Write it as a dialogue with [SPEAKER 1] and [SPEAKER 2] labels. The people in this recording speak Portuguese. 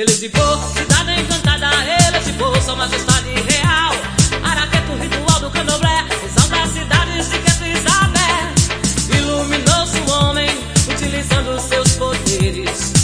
[SPEAKER 1] Ele se for, cidade encantada, ele se for, sua majestade real. Araqueto, ritual do candomblé, visão da cidade cicatrizada. Iluminou-se o homem, utilizando seus poderes.